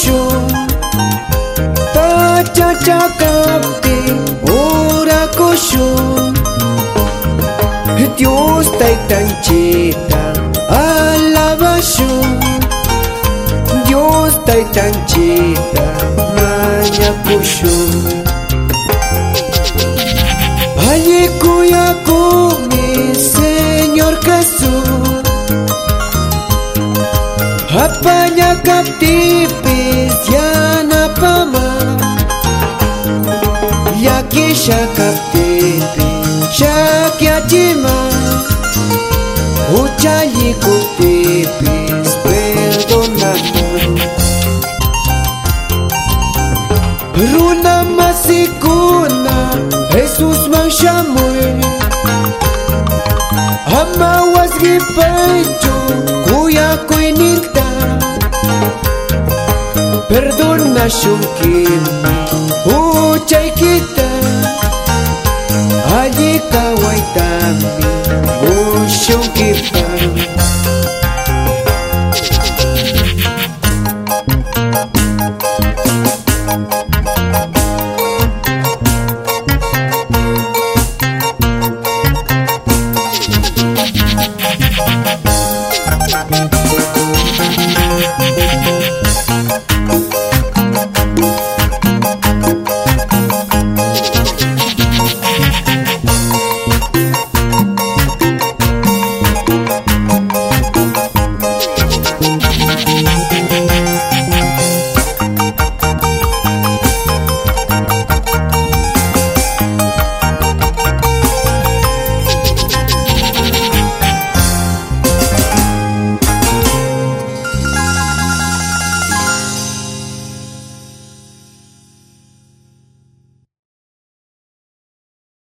shu pa cha cha kapti ora koshu Dios tai tanchita alaba shu Dios tai tanchita maña kushun Papanya kaptipis yanapama Yakisha cima shakyachima Uchayi kupipis perdonama Runa masikuna Jesus man shamuy Amawas gipaita nashukiri uchaykita allikawaytami mushunkipaq Música